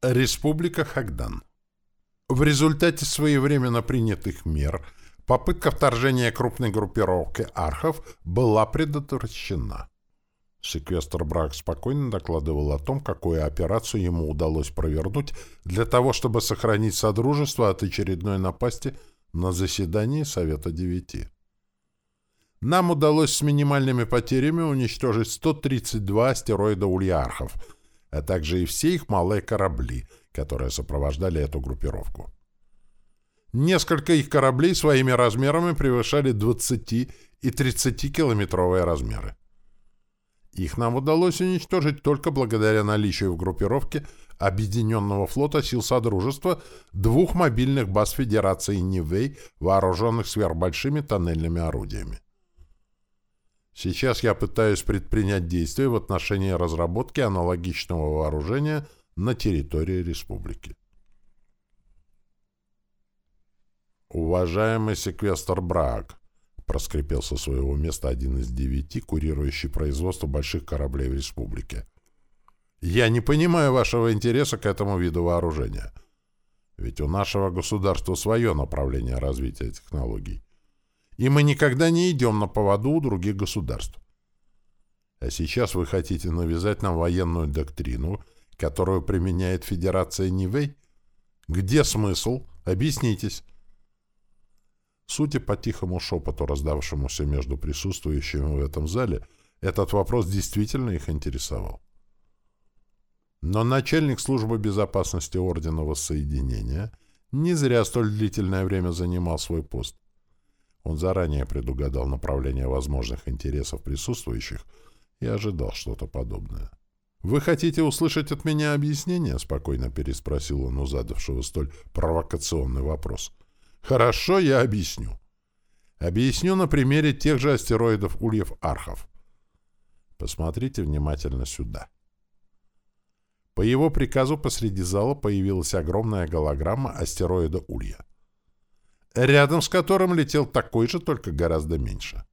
Республика Хагдан. В результате своевременно принятых мер попытка вторжения крупной группировки архов была предотвращена. Секвестр Брак спокойно докладывал о том, какую операцию ему удалось провернуть для того, чтобы сохранить Содружество от очередной напасти на заседании Совета Девяти. Нам удалось с минимальными потерями уничтожить 132 астероида ульярхов — а также и все их малые корабли, которые сопровождали эту группировку. Несколько их кораблей своими размерами превышали 20 и 30-километровые размеры. Их нам удалось уничтожить только благодаря наличию в группировке Объединенного флота сил Содружества двух мобильных баз Федерации Нивэй, вооруженных сверхбольшими тоннельными орудиями. Сейчас я пытаюсь предпринять действия в отношении разработки аналогичного вооружения на территории республики. «Уважаемый секвестр Брак», — проскрипел со своего места один из девяти, курирующий производство больших кораблей в республике. «Я не понимаю вашего интереса к этому виду вооружения. Ведь у нашего государства свое направление развития технологий и мы никогда не идем на поводу у других государств. А сейчас вы хотите навязать нам военную доктрину, которую применяет Федерация Нивэй? Где смысл? Объяснитесь. Судя по тихому шепоту, раздавшемуся между присутствующими в этом зале, этот вопрос действительно их интересовал. Но начальник службы безопасности Ордена Воссоединения не зря столь длительное время занимал свой пост. Он заранее предугадал направление возможных интересов присутствующих и ожидал что-то подобное. «Вы хотите услышать от меня объяснение?» — спокойно переспросил он у задавшего столь провокационный вопрос. «Хорошо, я объясню. Объясню на примере тех же астероидов Ульев-Архов. Посмотрите внимательно сюда». По его приказу посреди зала появилась огромная голограмма астероида Улья рядом с которым летел такой же, только гораздо меньше.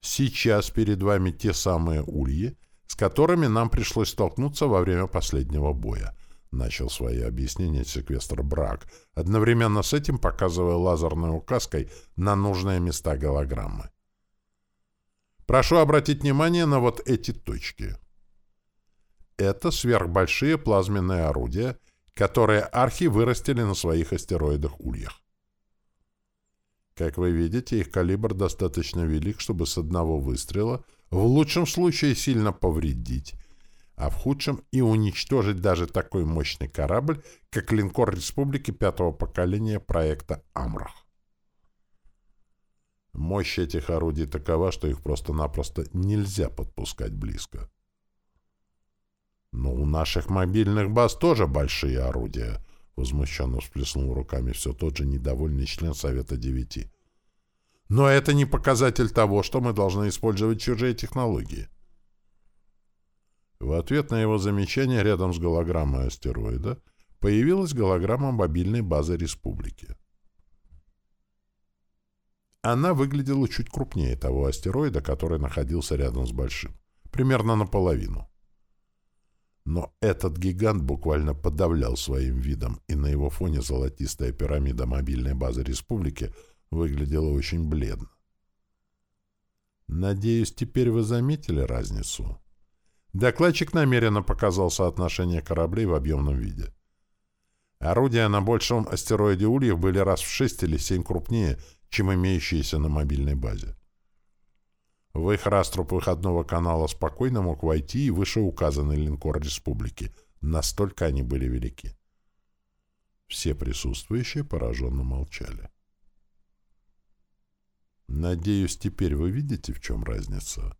Сейчас перед вами те самые ульи, с которыми нам пришлось столкнуться во время последнего боя, начал свои объяснения секвестр Брак, одновременно с этим показывая лазерной указкой на нужные места голограммы. Прошу обратить внимание на вот эти точки. Это сверхбольшие плазменные орудия — которые архи вырастили на своих астероидах-ульях. Как вы видите, их калибр достаточно велик, чтобы с одного выстрела в лучшем случае сильно повредить, а в худшем и уничтожить даже такой мощный корабль, как линкор Республики пятого поколения проекта «Амрах». Мощь этих орудий такова, что их просто-напросто нельзя подпускать близко. «Но у наших мобильных баз тоже большие орудия», — возмущенно всплеснул руками все тот же недовольный член Совета Девяти. «Но это не показатель того, что мы должны использовать чужие технологии». В ответ на его замечание рядом с голограммой астероида появилась голограмма мобильной базы республики. Она выглядела чуть крупнее того астероида, который находился рядом с большим, примерно наполовину. Но этот гигант буквально подавлял своим видом, и на его фоне золотистая пирамида мобильной базы республики выглядела очень бледно. Надеюсь, теперь вы заметили разницу? Докладчик намеренно показал соотношение кораблей в объемном виде. Орудия на большом астероиде Ульев были раз в шесть или семь крупнее, чем имеющиеся на мобильной базе. В их раструб выходного канала спокойно мог войти и вышеуказанный линкор республики. Настолько они были велики. Все присутствующие пораженно молчали. «Надеюсь, теперь вы видите, в чем разница?»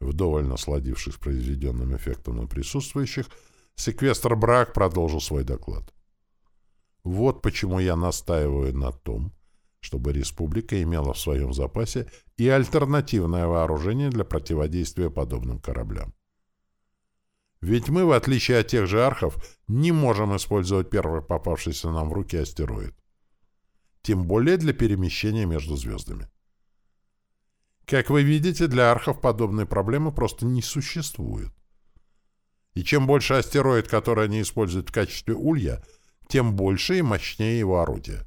Вдоволь насладившись произведенным эффектом на присутствующих, секвестр Брак продолжил свой доклад. «Вот почему я настаиваю на том, чтобы республика имела в своем запасе и альтернативное вооружение для противодействия подобным кораблям. Ведь мы, в отличие от тех же архов, не можем использовать первый попавшийся нам в руки астероид. Тем более для перемещения между звездами. Как вы видите, для архов подобной проблемы просто не существует. И чем больше астероид, который они используют в качестве улья, тем больше и мощнее его орудие.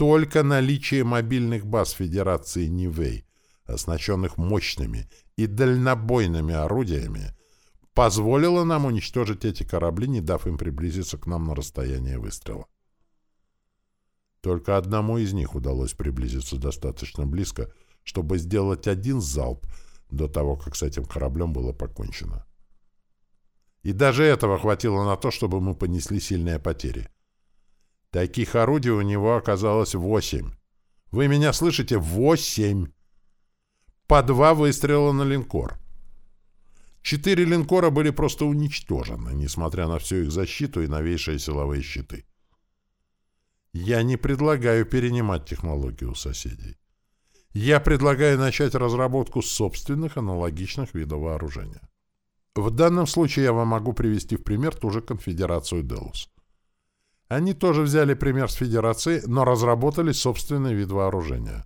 Только наличие мобильных баз Федерации Нивэй, оснащенных мощными и дальнобойными орудиями, позволило нам уничтожить эти корабли, не дав им приблизиться к нам на расстояние выстрела. Только одному из них удалось приблизиться достаточно близко, чтобы сделать один залп до того, как с этим кораблем было покончено. И даже этого хватило на то, чтобы мы понесли сильные потери. Таких орудий у него оказалось восемь. Вы меня слышите? Восемь! По два выстрела на линкор. Четыре линкора были просто уничтожены, несмотря на всю их защиту и новейшие силовые щиты. Я не предлагаю перенимать технологию у соседей. Я предлагаю начать разработку собственных аналогичных видов вооружения. В данном случае я вам могу привести в пример ту же конфедерацию Делус. Они тоже взяли пример с Федерации, но разработали собственный вид вооружения.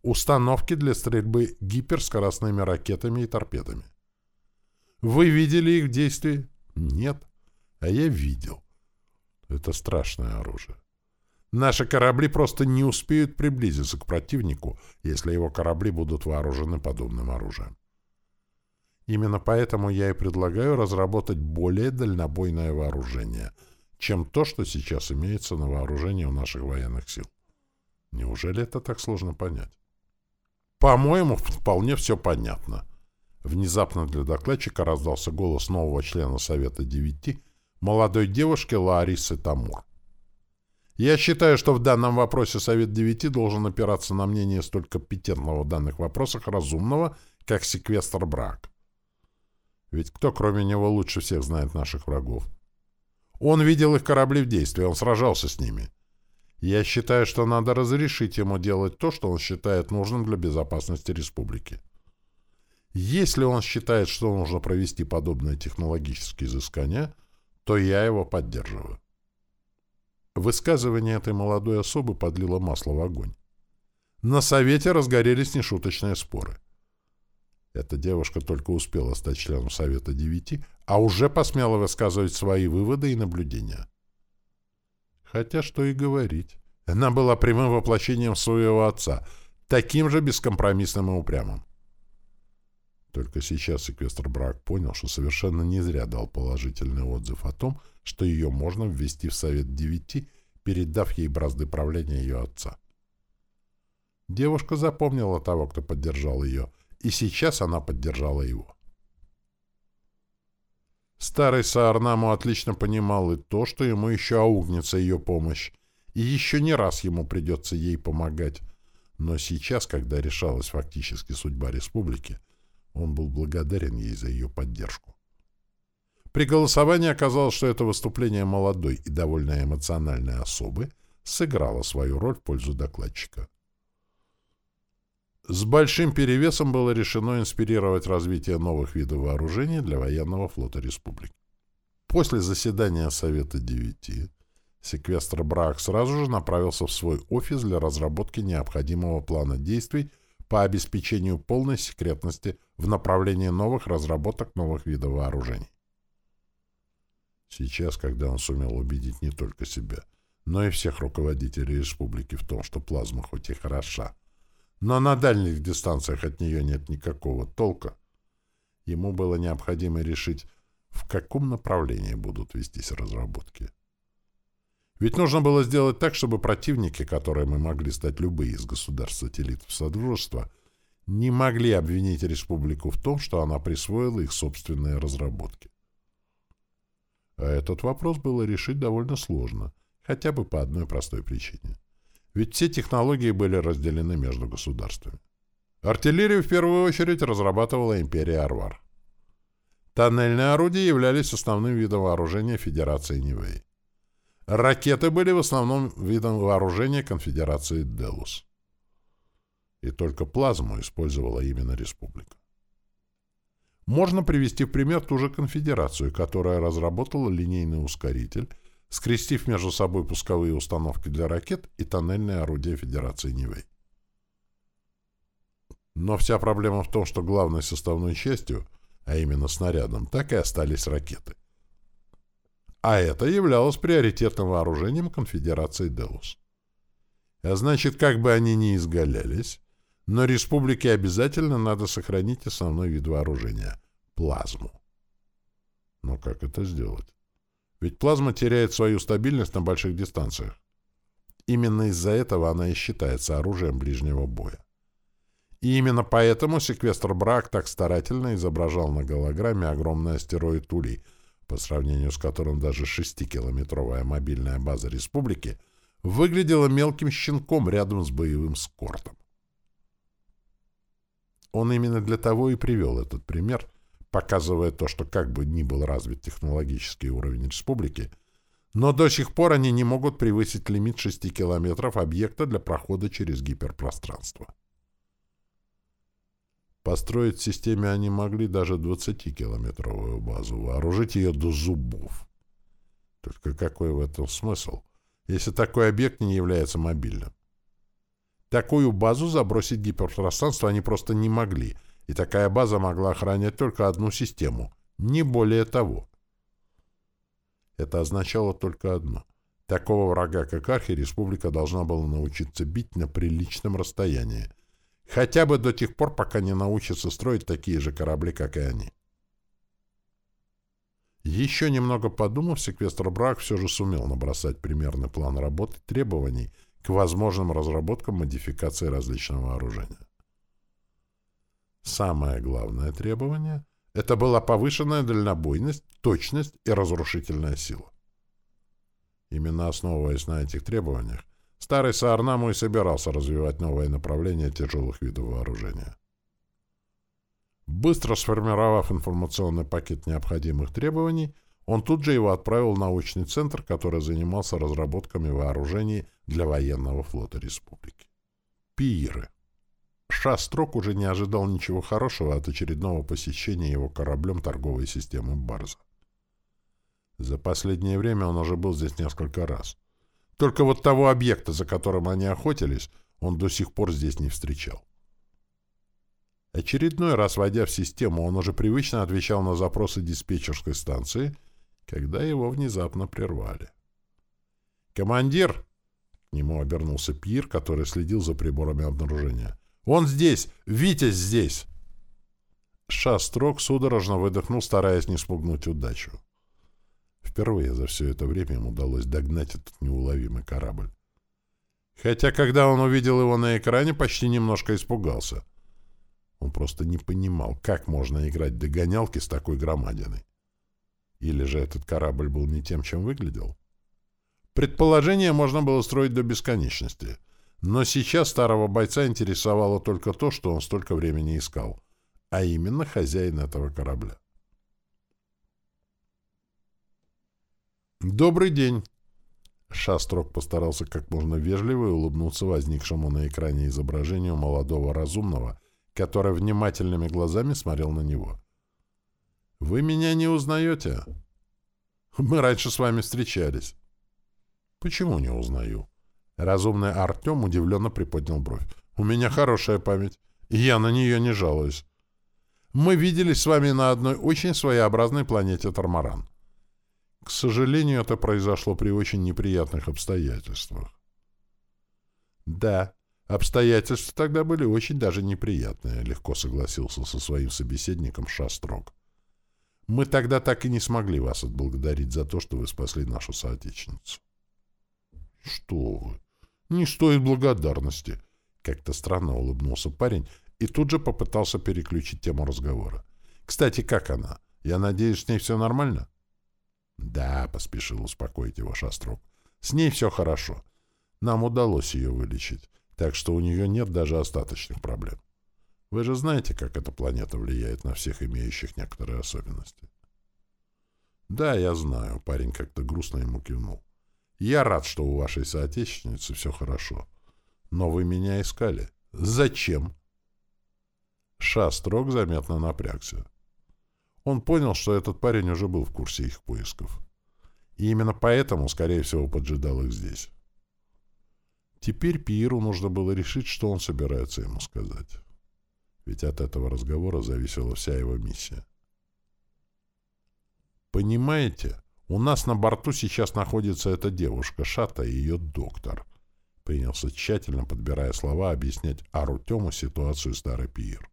Установки для стрельбы гиперскоростными ракетами и торпедами. Вы видели их в действии? Нет. А я видел. Это страшное оружие. Наши корабли просто не успеют приблизиться к противнику, если его корабли будут вооружены подобным оружием. Именно поэтому я и предлагаю разработать более дальнобойное вооружение, чем то, что сейчас имеется на вооружении у наших военных сил. Неужели это так сложно понять? По-моему, вполне все понятно. Внезапно для докладчика раздался голос нового члена Совета Девяти, молодой девушки Ларисы Тамур. Я считаю, что в данном вопросе Совет Девяти должен опираться на мнение столь компетентного в данных вопросах разумного, как секвестр брак. Ведь кто, кроме него, лучше всех знает наших врагов? Он видел их корабли в действии, он сражался с ними. Я считаю, что надо разрешить ему делать то, что он считает нужным для безопасности республики. Если он считает, что нужно провести подобные технологические изыскания, то я его поддерживаю. Высказывание этой молодой особы подлило масло в огонь. На совете разгорелись нешуточные споры. Эта девушка только успела стать членом Совета Девяти, а уже посмела высказывать свои выводы и наблюдения. Хотя что и говорить. Она была прямым воплощением своего отца, таким же бескомпромиссным и упрямым. Только сейчас секвестр Брак понял, что совершенно не зря дал положительный отзыв о том, что ее можно ввести в Совет Девяти, передав ей бразды правления ее отца. Девушка запомнила того, кто поддержал ее — и сейчас она поддержала его. Старый Саарнаму отлично понимал и то, что ему еще аугнется ее помощь, и еще не раз ему придется ей помогать. Но сейчас, когда решалась фактически судьба республики, он был благодарен ей за ее поддержку. При голосовании оказалось, что это выступление молодой и довольно эмоциональной особы сыграло свою роль в пользу докладчика. С большим перевесом было решено инспирировать развитие новых видов вооружений для военного флота республики. После заседания Совета Девяти секвестр Брак сразу же направился в свой офис для разработки необходимого плана действий по обеспечению полной секретности в направлении новых разработок новых видов вооружений. Сейчас, когда он сумел убедить не только себя, но и всех руководителей республики в том, что плазма хоть и хороша, но на дальних дистанциях от нее нет никакого толка. Ему было необходимо решить, в каком направлении будут вестись разработки. Ведь нужно было сделать так, чтобы противники, которыми могли стать любые из государств-сателлитов Содружества, не могли обвинить республику в том, что она присвоила их собственные разработки. А этот вопрос было решить довольно сложно, хотя бы по одной простой причине. Ведь все технологии были разделены между государствами. Артиллерию в первую очередь разрабатывала империя Арвар. Тоннельные орудия являлись основным видом вооружения Федерации Нивэй. Ракеты были в основном видом вооружения Конфедерации Делус. И только плазму использовала именно республика. Можно привести в пример ту же конфедерацию, которая разработала линейный ускоритель скрестив между собой пусковые установки для ракет и тоннельные орудия Федерации Нивэй. Но вся проблема в том, что главной составной частью а именно снарядом, так и остались ракеты. А это являлось приоритетным вооружением конфедерации Деус. А значит, как бы они ни изгалялись, но республике обязательно надо сохранить основной вид вооружения — плазму. Но как это сделать? Ведь плазма теряет свою стабильность на больших дистанциях. Именно из-за этого она и считается оружием ближнего боя. И именно поэтому секвестр Брак так старательно изображал на голограмме огромный астероид Улей, по сравнению с которым даже шестикилометровая мобильная база республики выглядела мелким щенком рядом с боевым скортом. Он именно для того и привел этот пример, показывая то, что как бы ни был развит технологический уровень республики, но до сих пор они не могут превысить лимит 6 километров объекта для прохода через гиперпространство. Построить в системе они могли даже 20-километровую базу, вооружить ее до зубов. Только какой в этом смысл, если такой объект не является мобильным? Такую базу забросить гиперпространство они просто не могли, и такая база могла охранять только одну систему, не более того. Это означало только одно. Такого врага, как Архи, республика должна была научиться бить на приличном расстоянии — Хотя бы до тех пор, пока не научатся строить такие же корабли, как и они. Еще немного подумав, секвестр Брак все же сумел набросать примерный план работы требований к возможным разработкам модификации различного вооружения. Самое главное требование — это была повышенная дальнобойность, точность и разрушительная сила. Именно основываясь на этих требованиях, Старый Саарнаму и собирался развивать новое направление тяжелых видов вооружения. Быстро сформировав информационный пакет необходимых требований, он тут же его отправил в научный центр, который занимался разработками вооружений для военного флота республики. Пииры. Шастрок уже не ожидал ничего хорошего от очередного посещения его кораблем торговой системы Барза. За последнее время он уже был здесь несколько раз. Только вот того объекта, за которым они охотились, он до сих пор здесь не встречал. Очередной раз, войдя в систему, он уже привычно отвечал на запросы диспетчерской станции, когда его внезапно прервали. «Командир!» — к нему обернулся Пир, который следил за приборами обнаружения. «Он здесь! Витязь здесь!» Шастрок судорожно выдохнул, стараясь не спугнуть удачу. Впервые за все это время им удалось догнать этот неуловимый корабль. Хотя, когда он увидел его на экране, почти немножко испугался. Он просто не понимал, как можно играть догонялки с такой громадиной. Или же этот корабль был не тем, чем выглядел? Предположение можно было строить до бесконечности. Но сейчас старого бойца интересовало только то, что он столько времени искал, а именно хозяин этого корабля. «Добрый день!» Шастрок постарался как можно вежливо улыбнуться возникшему на экране изображению молодого разумного, который внимательными глазами смотрел на него. «Вы меня не узнаете?» «Мы раньше с вами встречались». «Почему не узнаю?» Разумный Артем удивленно приподнял бровь. «У меня хорошая память, и я на нее не жалуюсь. Мы виделись с вами на одной очень своеобразной планете Тормаран. К сожалению, это произошло при очень неприятных обстоятельствах. Да, обстоятельства тогда были очень даже неприятные, легко согласился со своим собеседником Шастрок. Мы тогда так и не смогли вас отблагодарить за то, что вы спасли нашу соотечественницу. Что вы? Не стоит благодарности. Как-то странно улыбнулся парень и тут же попытался переключить тему разговора. Кстати, как она? Я надеюсь, с ней все нормально? «Да», — поспешил успокоить его Шастров. «С ней все хорошо. Нам удалось ее вылечить, так что у нее нет даже остаточных проблем. Вы же знаете, как эта планета влияет на всех имеющих некоторые особенности?» «Да, я знаю», — парень как-то грустно ему кивнул. «Я рад, что у вашей соотечественницы все хорошо. Но вы меня искали. Зачем?» Шастрок заметно напрягся. Он понял, что этот парень уже был в курсе их поисков. И именно поэтому, скорее всего, поджидал их здесь. Теперь Пиеру нужно было решить, что он собирается ему сказать. Ведь от этого разговора зависела вся его миссия. Понимаете, у нас на борту сейчас находится эта девушка, Шата и ее доктор. Принялся тщательно, подбирая слова, объяснять Арутему ситуацию старый пир.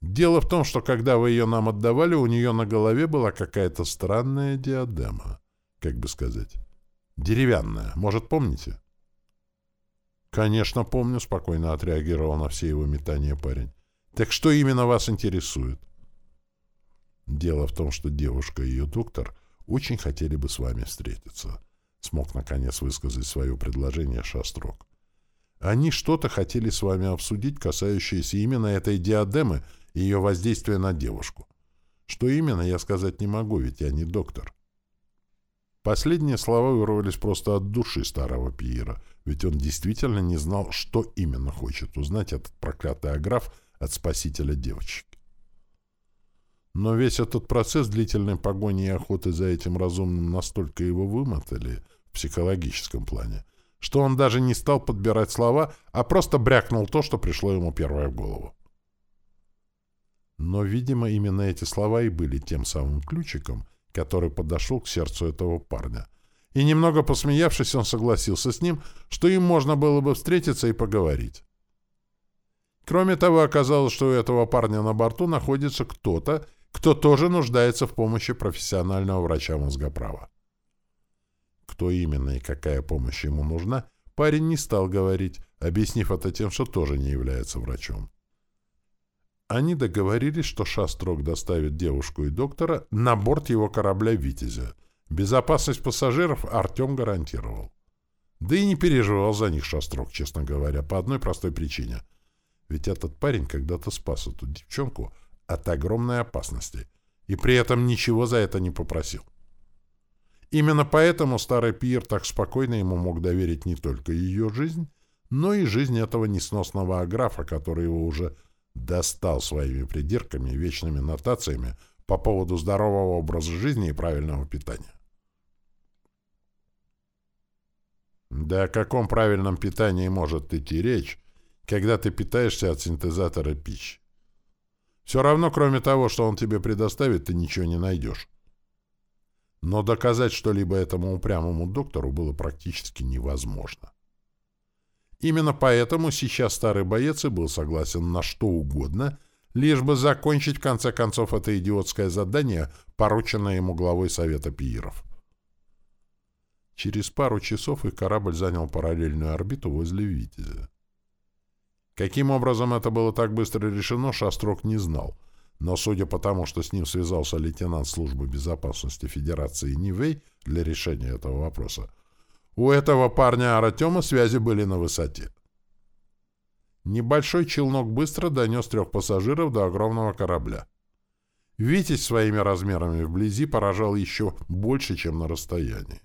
Дело в том, что когда вы ее нам отдавали, у нее на голове была какая-то странная диадема. Как бы сказать? Деревянная. Может, помните? «Конечно, помню», — спокойно отреагировал на все его метания парень. «Так что именно вас интересует?» «Дело в том, что девушка и ее доктор очень хотели бы с вами встретиться», — смог наконец высказать свое предложение Шастрок. «Они что-то хотели с вами обсудить, касающееся именно этой диадемы и ее воздействия на девушку. Что именно, я сказать не могу, ведь я не доктор». Последние слова вырвались просто от души старого Пьера, ведь он действительно не знал, что именно хочет узнать этот проклятый аграф от спасителя девочек. Но весь этот процесс длительной погони и охоты за этим разумным настолько его вымотали в психологическом плане, что он даже не стал подбирать слова, а просто брякнул то, что пришло ему первое в голову. Но, видимо, именно эти слова и были тем самым ключиком, который подошел к сердцу этого парня. И немного посмеявшись, он согласился с ним, что им можно было бы встретиться и поговорить. Кроме того, оказалось, что у этого парня на борту находится кто-то, кто тоже нуждается в помощи профессионального врача мозгоправа. Кто именно и какая помощь ему нужна, парень не стал говорить, объяснив это тем, что тоже не является врачом. Они договорились, что Шастрок доставит девушку и доктора на борт его корабля «Витязя». Безопасность пассажиров Артем гарантировал. Да и не переживал за них Шастрок, честно говоря, по одной простой причине. Ведь этот парень когда-то спас эту девчонку от огромной опасности, и при этом ничего за это не попросил. Именно поэтому старый Пьер так спокойно ему мог доверить не только ее жизнь, но и жизнь этого несносного аграфа, который его уже достал своими придирками и вечными нотациями по поводу здорового образа жизни и правильного питания. Да о каком правильном питании может идти речь, когда ты питаешься от синтезатора пищи? Все равно, кроме того, что он тебе предоставит, ты ничего не найдешь. Но доказать что-либо этому упрямому доктору было практически невозможно. Именно поэтому сейчас старый боец и был согласен на что угодно, лишь бы закончить в конце концов это идиотское задание, порученное ему главой Совета Пииров. Через пару часов их корабль занял параллельную орбиту возле Витязя. Каким образом это было так быстро решено, Шастрок не знал. Но судя по тому, что с ним связался лейтенант службы безопасности Федерации Нивей для решения этого вопроса, у этого парня Артема связи были на высоте. Небольшой челнок быстро донес трех пассажиров до огромного корабля. Витязь своими размерами вблизи поражал еще больше, чем на расстоянии.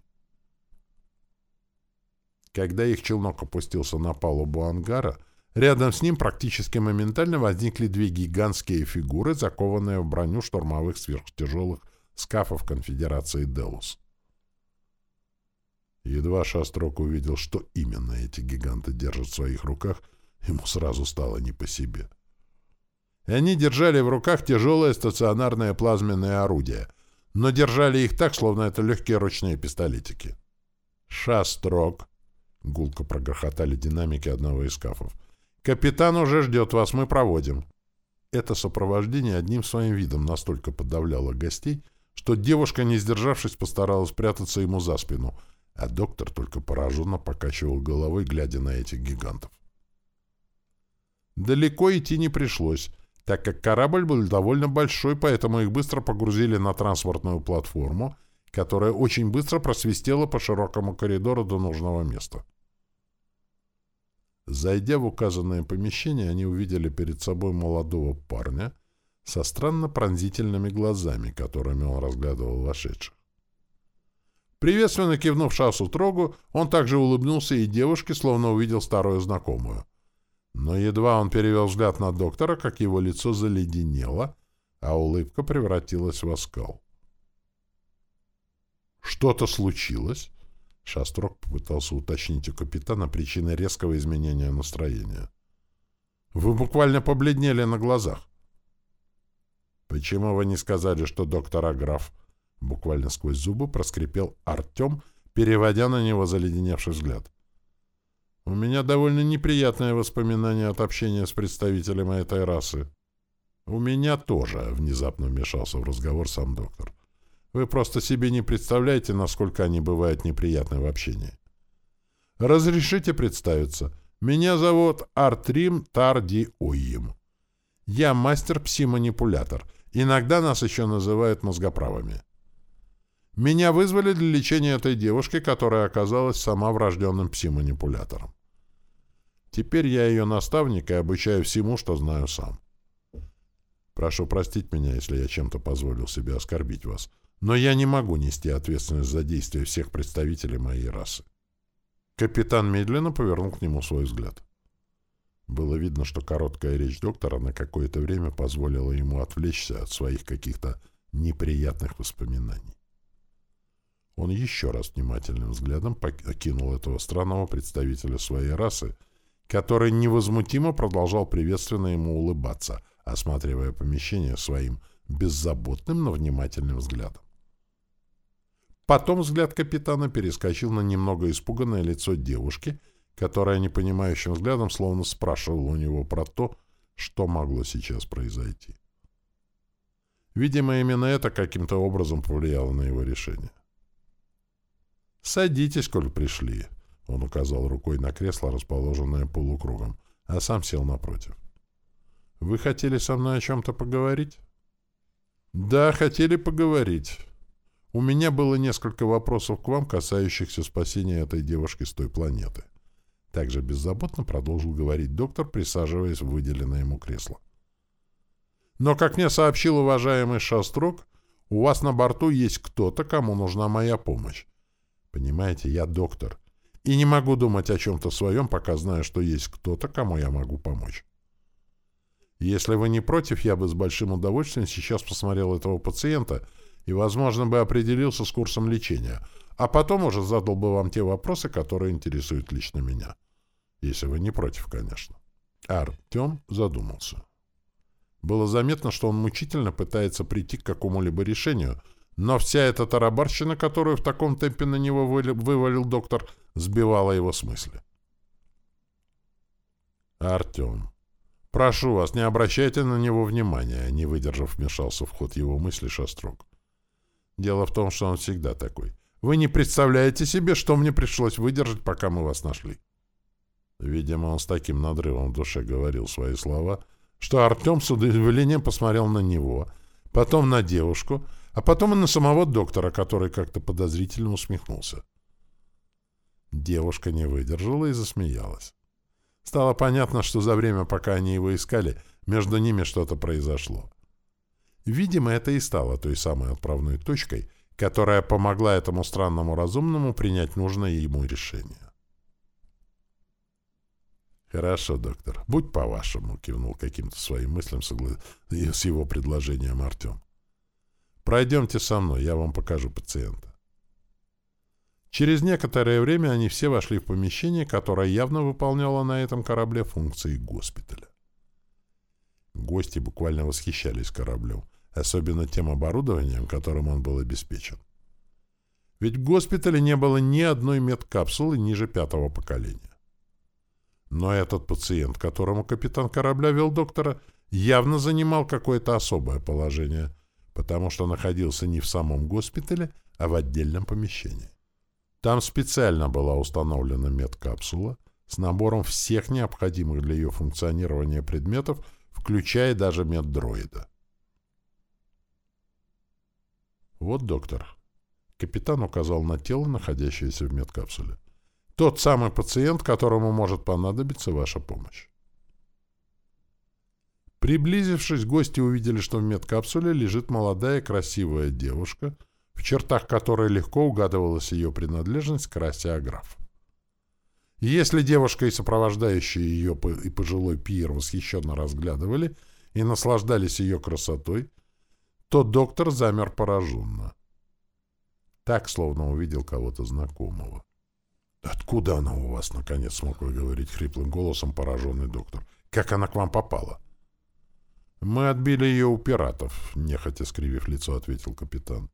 Когда их челнок опустился на палубу ангара, Рядом с ним практически моментально возникли две гигантские фигуры, закованные в броню штурмовых сверхтяжелых скафов конфедерации «Делус». Едва Шастрок увидел, что именно эти гиганты держат в своих руках, ему сразу стало не по себе. И они держали в руках тяжелое стационарное плазменное орудие, но держали их так, словно это легкие ручные пистолетики. «Шастрок!» — гулко прогрохотали динамики одного из скафов — «Капитан уже ждет вас, мы проводим». Это сопровождение одним своим видом настолько подавляло гостей, что девушка, не сдержавшись, постаралась спрятаться ему за спину, а доктор только пораженно покачивал головой, глядя на этих гигантов. Далеко идти не пришлось, так как корабль был довольно большой, поэтому их быстро погрузили на транспортную платформу, которая очень быстро просвистела по широкому коридору до нужного места. Зайдя в указанное помещение, они увидели перед собой молодого парня со странно пронзительными глазами, которыми он разглядывал вошедших. Приветственно кивнув Шасу Трогу, он также улыбнулся и девушке, словно увидел старую знакомую. Но едва он перевел взгляд на доктора, как его лицо заледенело, а улыбка превратилась в оскал. «Что-то случилось?» Шастрок попытался уточнить у капитана причины резкого изменения настроения. «Вы буквально побледнели на глазах». «Почему вы не сказали, что доктор Аграф Буквально сквозь зубы проскрипел Артем, переводя на него заледеневший взгляд. У меня довольно неприятное воспоминание от общения с представителем этой расы. У меня тоже, внезапно вмешался в разговор сам доктор. Вы просто себе не представляете, насколько они бывают неприятны в общении. Разрешите представиться. Меня зовут Артрим Тарди Оим. Я мастер-пси-манипулятор. Иногда нас еще называют мозгоправами. Меня вызвали для лечения этой девушки, которая оказалась сама врожденным пси-манипулятором. Теперь я ее наставник и обучаю всему, что знаю сам. Прошу простить меня, если я чем-то позволил себе оскорбить вас, но я не могу нести ответственность за действия всех представителей моей расы. Капитан медленно повернул к нему свой взгляд. Было видно, что короткая речь доктора на какое-то время позволила ему отвлечься от своих каких-то неприятных воспоминаний. Он еще раз внимательным взглядом окинул этого странного представителя своей расы, который невозмутимо продолжал приветственно ему улыбаться, осматривая помещение своим беззаботным, но внимательным взглядом. Потом взгляд капитана перескочил на немного испуганное лицо девушки, которая непонимающим взглядом словно спрашивала у него про то, что могло сейчас произойти. Видимо, именно это каким-то образом повлияло на его решение. «Садитесь, коль пришли», — он указал рукой на кресло, расположенное полукругом, а сам сел напротив. «Вы хотели со мной о чем-то поговорить?» «Да, хотели поговорить. У меня было несколько вопросов к вам, касающихся спасения этой девушки с той планеты». Также беззаботно продолжил говорить доктор, присаживаясь в выделенное ему кресло. «Но, как мне сообщил уважаемый Шастрок, у вас на борту есть кто-то, кому нужна моя помощь. Понимаете, я доктор. И не могу думать о чем-то своем, пока знаю, что есть кто-то, кому я могу помочь. Если вы не против, я бы с большим удовольствием сейчас посмотрел этого пациента и, возможно, бы определился с курсом лечения, а потом уже задал бы вам те вопросы, которые интересуют лично меня. Если вы не против, конечно. Артем задумался. Было заметно, что он мучительно пытается прийти к какому-либо решению — но вся эта тарабарщина, которую в таком темпе на него вывалил доктор, сбивала его с мысли. «Артем, прошу вас, не обращайте на него внимания», не выдержав, вмешался в ход его мысли Шострок. «Дело в том, что он всегда такой. Вы не представляете себе, что мне пришлось выдержать, пока мы вас нашли». Видимо, он с таким надрывом в душе говорил свои слова, что Артем с удивлением посмотрел на него, потом на девушку — а потом и на самого доктора, который как-то подозрительно усмехнулся. Девушка не выдержала и засмеялась. Стало понятно, что за время, пока они его искали, между ними что-то произошло. Видимо, это и стало той самой отправной точкой, которая помогла этому странному разумному принять нужное ему решение. «Хорошо, доктор, будь по-вашему», — кивнул каким-то своим мыслям согла... с его предложением Артем. Пройдемте со мной, я вам покажу пациента. Через некоторое время они все вошли в помещение, которое явно выполняло на этом корабле функции госпиталя. Гости буквально восхищались кораблем, особенно тем оборудованием, которым он был обеспечен. Ведь в госпитале не было ни одной медкапсулы ниже пятого поколения. Но этот пациент, которому капитан корабля вел доктора, явно занимал какое-то особое положение, потому что находился не в самом госпитале, а в отдельном помещении. Там специально была установлена медкапсула с набором всех необходимых для ее функционирования предметов, включая даже меддроида. «Вот, доктор». Капитан указал на тело, находящееся в медкапсуле. «Тот самый пациент, которому может понадобиться ваша помощь». Приблизившись, гости увидели, что в медкапсуле лежит молодая красивая девушка, в чертах которой легко угадывалась ее принадлежность к расе аграф. Если девушка и сопровождающие ее и пожилой пиер восхищенно разглядывали и наслаждались ее красотой, то доктор замер пораженно. Так, словно увидел кого-то знакомого. «Откуда она у вас?» — наконец смог выговорить хриплым голосом пораженный доктор. «Как она к вам попала?» «Мы отбили ее у пиратов», — нехотя скривив лицо, ответил капитан.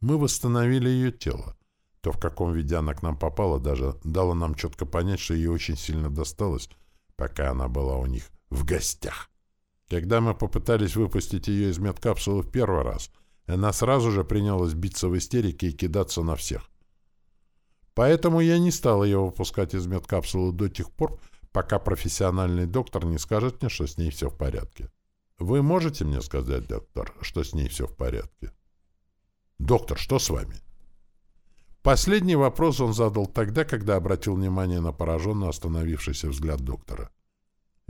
Мы восстановили ее тело. То, в каком виде она к нам попала, даже дало нам четко понять, что ей очень сильно досталось, пока она была у них в гостях. Когда мы попытались выпустить ее из медкапсулы в первый раз, она сразу же принялась биться в истерике и кидаться на всех. Поэтому я не стал ее выпускать из медкапсулы до тех пор, пока профессиональный доктор не скажет мне, что с ней все в порядке. Вы можете мне сказать, доктор, что с ней все в порядке? Доктор, что с вами? Последний вопрос он задал тогда, когда обратил внимание на пораженно остановившийся взгляд доктора.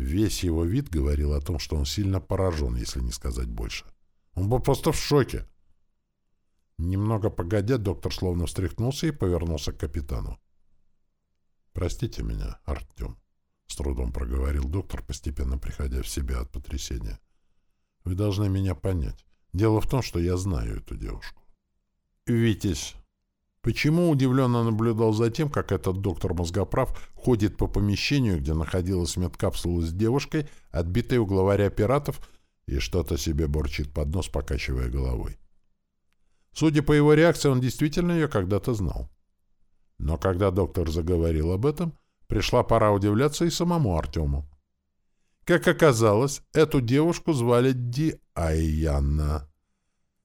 Весь его вид говорил о том, что он сильно поражен, если не сказать больше. Он был просто в шоке. Немного погодя, доктор словно встряхнулся и повернулся к капитану. «Простите меня, Артем», — с трудом проговорил доктор, постепенно приходя в себя от потрясения. «Вы должны меня понять. Дело в том, что я знаю эту девушку». «Витязь!» Почему удивленно наблюдал за тем, как этот доктор-мозгоправ ходит по помещению, где находилась медкапсула с девушкой, отбитой у главаря пиратов, и что-то себе борчит под нос, покачивая головой. Судя по его реакции, он действительно ее когда-то знал. Но когда доктор заговорил об этом, пришла пора удивляться и самому Артему. Как оказалось, эту девушку звали Ди.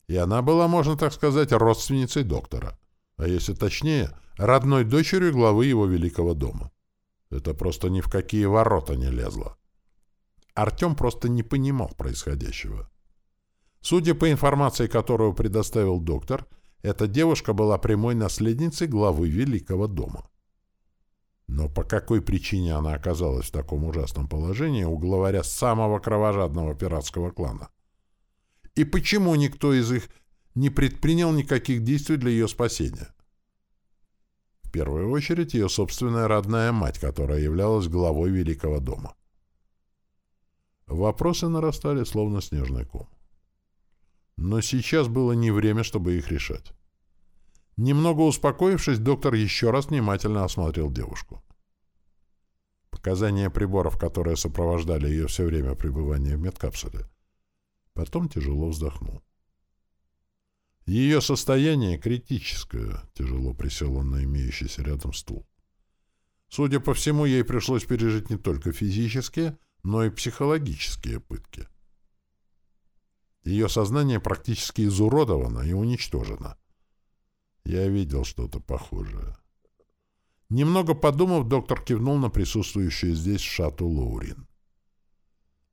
И она была, можно так сказать, родственницей доктора. А если точнее, родной дочерью главы его великого дома. Это просто ни в какие ворота не лезло. Артем просто не понимал происходящего. Судя по информации, которую предоставил доктор, эта девушка была прямой наследницей главы Великого дома. Но по какой причине она оказалась в таком ужасном положении у главаря самого кровожадного пиратского клана? И почему никто из их не предпринял никаких действий для ее спасения? В первую очередь ее собственная родная мать, которая являлась главой Великого дома. Вопросы нарастали, словно снежный ком. Но сейчас было не время, чтобы их решать. Немного успокоившись, доктор еще раз внимательно осмотрел девушку. Показания приборов, которые сопровождали ее все время пребывания в медкапсуле. Потом тяжело вздохнул. Ее состояние критическое, тяжело присел он на имеющийся рядом стул. Судя по всему, ей пришлось пережить не только физические, но и психологические пытки. Ее сознание практически изуродовано и уничтожено. Я видел что-то похожее. Немного подумав, доктор кивнул на присутствующую здесь шату Лоурин.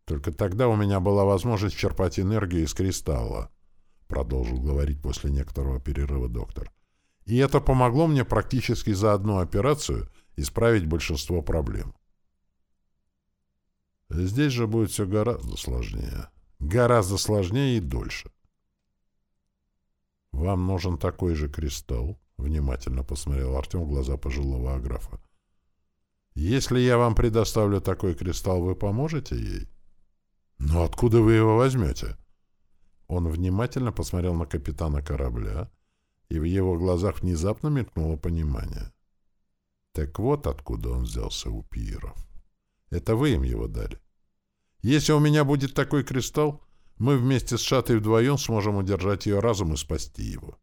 «Только тогда у меня была возможность черпать энергию из кристалла», продолжил говорить после некоторого перерыва доктор. «И это помогло мне практически за одну операцию исправить большинство проблем». Здесь же будет все гораздо сложнее. Гораздо сложнее и дольше. «Вам нужен такой же кристалл?» — внимательно посмотрел Артем в глаза пожилого аграфа. «Если я вам предоставлю такой кристалл, вы поможете ей?» «Но откуда вы его возьмете?» Он внимательно посмотрел на капитана корабля, и в его глазах внезапно мелькнуло понимание. Так вот откуда он взялся у пиров. Это вы им его дали. Если у меня будет такой кристалл, мы вместе с Шатой вдвоем сможем удержать ее разум и спасти его.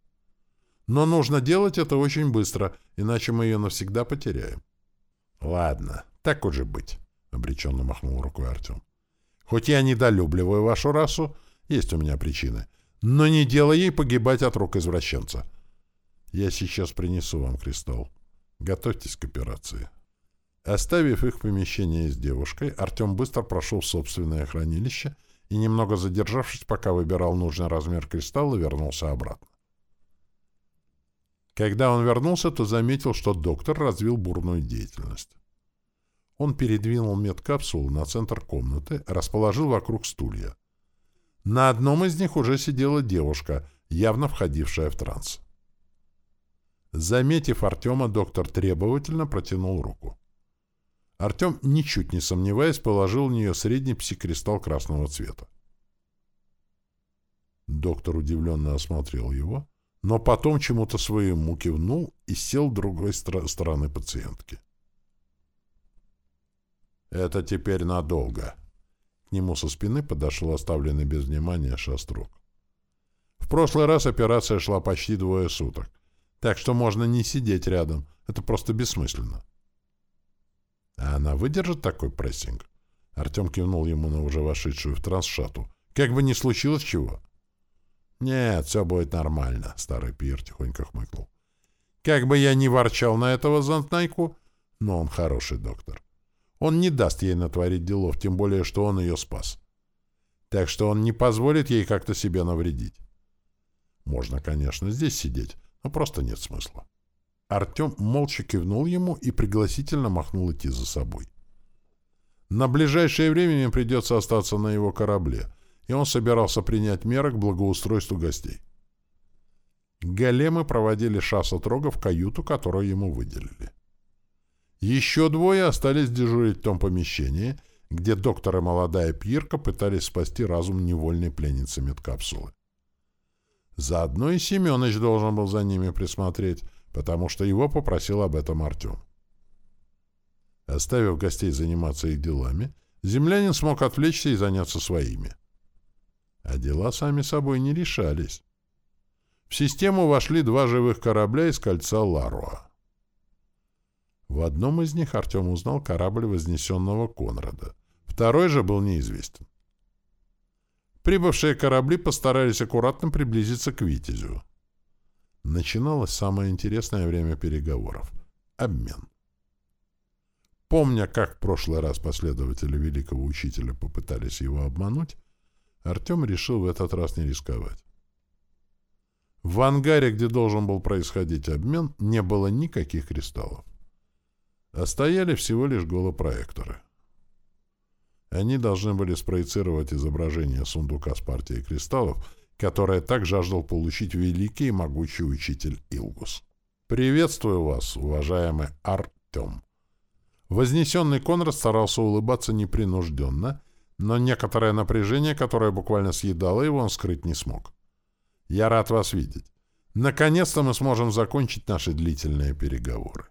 Но нужно делать это очень быстро, иначе мы ее навсегда потеряем. — Ладно, так уже быть, — обреченно махнул рукой Артем. — Хоть я недолюбливаю вашу расу, есть у меня причины, но не делай ей погибать от рук извращенца. Я сейчас принесу вам кристалл. Готовьтесь к операции. — Оставив их в помещении с девушкой, Артем быстро прошел в собственное хранилище и, немного задержавшись, пока выбирал нужный размер кристалла, вернулся обратно. Когда он вернулся, то заметил, что доктор развил бурную деятельность. Он передвинул медкапсулу на центр комнаты, расположил вокруг стулья. На одном из них уже сидела девушка, явно входившая в транс. Заметив Артема, доктор требовательно протянул руку. Артем, ничуть не сомневаясь, положил в нее средний псикристалл красного цвета. Доктор удивленно осмотрел его, но потом чему-то своему кивнул и сел с другой стор стороны пациентки. «Это теперь надолго». К нему со спины подошел оставленный без внимания шастрок. В прошлый раз операция шла почти двое суток. Так что можно не сидеть рядом. Это просто бессмысленно. А она выдержит такой прессинг? Артем кивнул ему на уже вошедшую в транс шату. Как бы ни случилось чего. Нет, все будет нормально, старый пир тихонько хмыкнул. Как бы я ни ворчал на этого зонтнайку, но он хороший доктор. Он не даст ей натворить делов, тем более, что он ее спас. Так что он не позволит ей как-то себе навредить. Можно, конечно, здесь сидеть, но просто нет смысла. Артем молча кивнул ему и пригласительно махнул идти за собой. На ближайшее время им придется остаться на его корабле, и он собирался принять меры к благоустройству гостей. Големы проводили Шаса Трога в каюту, которую ему выделили. Еще двое остались дежурить в том помещении, где доктор и молодая Пьерка пытались спасти разум невольной пленницы медкапсулы. Заодно и Семенович должен был за ними присмотреть, потому что его попросил об этом Артем. Оставив гостей заниматься их делами, землянин смог отвлечься и заняться своими. А дела сами собой не решались. В систему вошли два живых корабля из кольца Ларуа. В одном из них Артем узнал корабль вознесенного Конрада. Второй же был неизвестен. Прибывшие корабли постарались аккуратно приблизиться к «Витязю». Начиналось самое интересное время переговоров — обмен. Помня, как в прошлый раз последователи великого учителя попытались его обмануть, Артем решил в этот раз не рисковать. В ангаре, где должен был происходить обмен, не было никаких кристаллов а стояли всего лишь голопроекторы. Они должны были спроецировать изображение сундука с партией кристаллов, которое так жаждал получить великий и могучий учитель Илгус. «Приветствую вас, уважаемый Артем!» Вознесенный Конрад старался улыбаться непринужденно, но некоторое напряжение, которое буквально съедало его, он скрыть не смог. «Я рад вас видеть. Наконец-то мы сможем закончить наши длительные переговоры.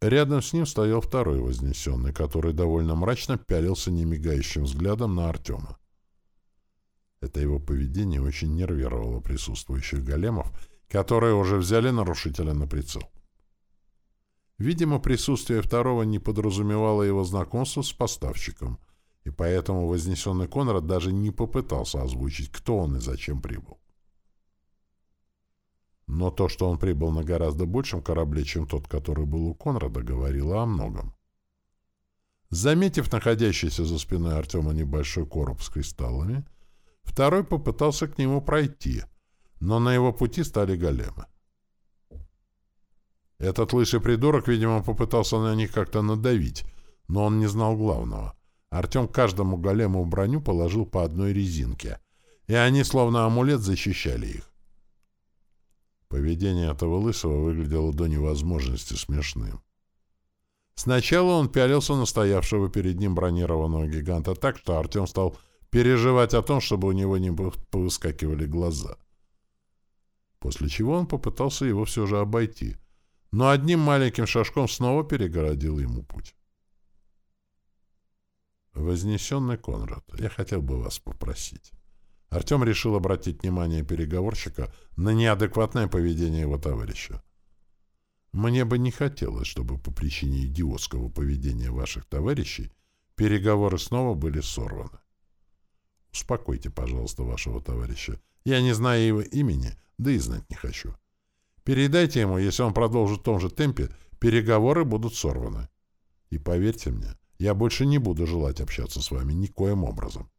Рядом с ним стоял второй вознесенный, который довольно мрачно пялился немигающим взглядом на Артема. Это его поведение очень нервировало присутствующих големов, которые уже взяли нарушителя на прицел. Видимо, присутствие второго не подразумевало его знакомство с поставщиком, и поэтому вознесенный Конрад даже не попытался озвучить, кто он и зачем прибыл. Но то, что он прибыл на гораздо большем корабле, чем тот, который был у Конрада, говорило о многом. Заметив находящийся за спиной Артема небольшой короб с кристаллами, второй попытался к нему пройти, но на его пути стали големы. Этот лысый придурок, видимо, попытался на них как-то надавить, но он не знал главного. Артем каждому голему броню положил по одной резинке, и они, словно амулет, защищали их. Поведение этого лысого выглядело до невозможности смешным. Сначала он пялился на стоявшего перед ним бронированного гиганта так, что Артем стал переживать о том, чтобы у него не повыскакивали глаза. После чего он попытался его все же обойти, но одним маленьким шажком снова перегородил ему путь. «Вознесенный Конрад, я хотел бы вас попросить». Артем решил обратить внимание переговорщика на неадекватное поведение его товарища. «Мне бы не хотелось, чтобы по причине идиотского поведения ваших товарищей переговоры снова были сорваны. Успокойте, пожалуйста, вашего товарища. Я не знаю его имени, да и знать не хочу. Передайте ему, если он продолжит в том же темпе, переговоры будут сорваны. И поверьте мне, я больше не буду желать общаться с вами никоим образом».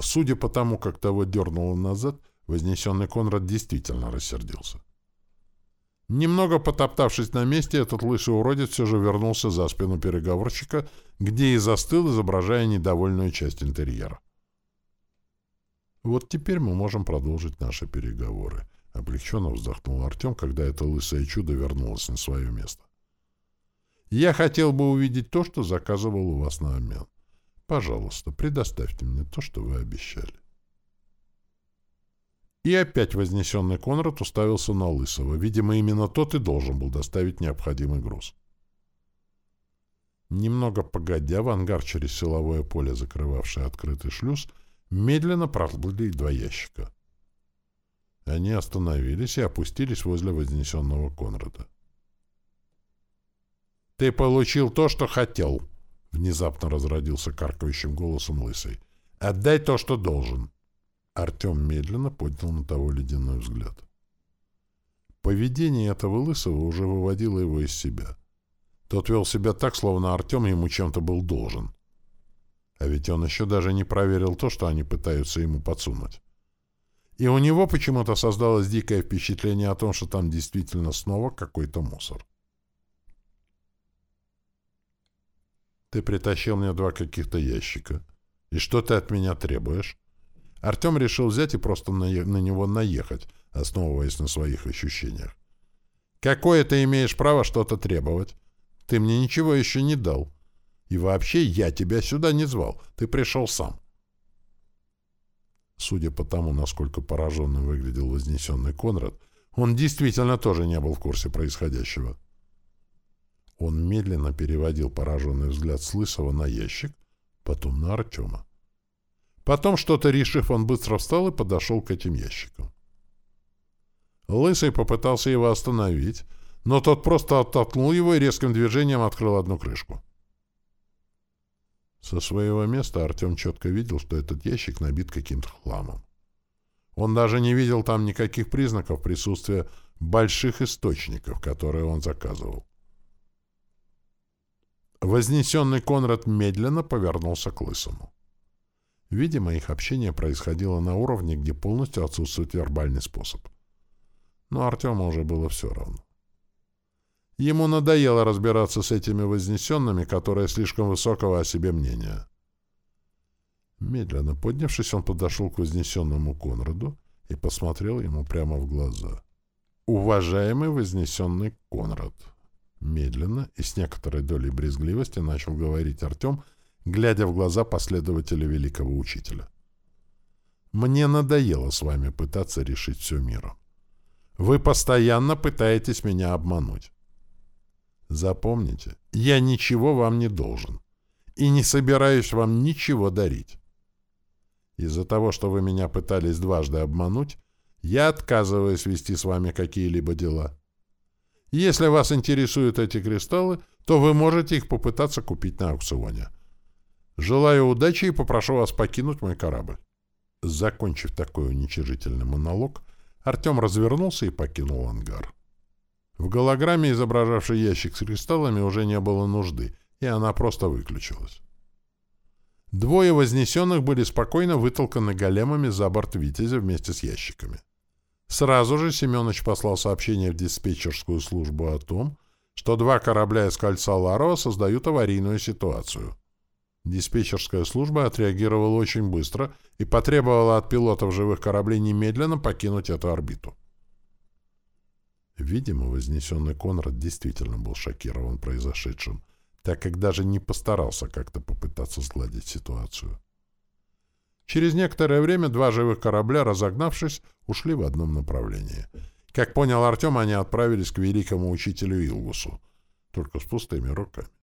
Судя по тому, как того дернуло назад, вознесенный Конрад действительно рассердился. Немного потоптавшись на месте, этот лысый уродец все же вернулся за спину переговорщика, где и застыл, изображая недовольную часть интерьера. «Вот теперь мы можем продолжить наши переговоры», — облегченно вздохнул Артем, когда это лысое чудо вернулось на свое место. «Я хотел бы увидеть то, что заказывал у вас на обмен. Пожалуйста, предоставьте мне то, что вы обещали. И опять вознесенный Конрад уставился на Лысого. Видимо, именно тот и должен был доставить необходимый груз. Немного погодя, в ангар через силовое поле, закрывавший открытый шлюз, медленно проплыли два ящика. Они остановились и опустились возле вознесенного Конрада. «Ты получил то, что хотел!» — внезапно разродился каркающим голосом Лысый. «Отдай то, что должен!» Артем медленно поднял на того ледяной взгляд. Поведение этого Лысого уже выводило его из себя. Тот вел себя так, словно Артем ему чем-то был должен. А ведь он еще даже не проверил то, что они пытаются ему подсунуть. И у него почему-то создалось дикое впечатление о том, что там действительно снова какой-то мусор. Ты притащил мне два каких-то ящика. И что ты от меня требуешь? Артем решил взять и просто на, на него наехать, основываясь на своих ощущениях. Какое ты имеешь право что-то требовать? Ты мне ничего еще не дал. И вообще я тебя сюда не звал. Ты пришел сам. Судя по тому, насколько пораженным выглядел вознесенный Конрад, он действительно тоже не был в курсе происходящего. Он медленно переводил пораженный взгляд с Лысого на ящик, потом на Артема. Потом, что-то решив, он быстро встал и подошел к этим ящикам. Лысый попытался его остановить, но тот просто оттолкнул его и резким движением открыл одну крышку. Со своего места Артем четко видел, что этот ящик набит каким-то хламом. Он даже не видел там никаких признаков присутствия больших источников, которые он заказывал. Вознесенный Конрад медленно повернулся к Лысому. Видимо, их общение происходило на уровне, где полностью отсутствует вербальный способ. Но Артему уже было все равно. Ему надоело разбираться с этими вознесенными, которые слишком высокого о себе мнения. Медленно поднявшись, он подошел к вознесенному Конраду и посмотрел ему прямо в глаза. «Уважаемый вознесенный Конрад!» Медленно и с некоторой долей брезгливости начал говорить Артем, глядя в глаза последователя великого учителя. «Мне надоело с вами пытаться решить все миром. Вы постоянно пытаетесь меня обмануть. Запомните, я ничего вам не должен и не собираюсь вам ничего дарить. Из-за того, что вы меня пытались дважды обмануть, я отказываюсь вести с вами какие-либо дела. Если вас интересуют эти кристаллы, то вы можете их попытаться купить на аукционе. Желаю удачи и попрошу вас покинуть мой корабль. Закончив такой уничижительный монолог, Артем развернулся и покинул ангар. В голограмме, изображавшей ящик с кристаллами, уже не было нужды, и она просто выключилась. Двое вознесенных были спокойно вытолканы големами за борт «Витязя» вместе с ящиками. Сразу же Семенович послал сообщение в диспетчерскую службу о том, что два корабля из кольца Ларова создают аварийную ситуацию. Диспетчерская служба отреагировала очень быстро и потребовала от пилотов живых кораблей немедленно покинуть эту орбиту. Видимо, вознесенный Конрад действительно был шокирован произошедшим, так как даже не постарался как-то попытаться сгладить ситуацию. Через некоторое время два живых корабля, разогнавшись, ушли в одном направлении. Как понял Артем, они отправились к великому учителю Илгусу, только с пустыми руками.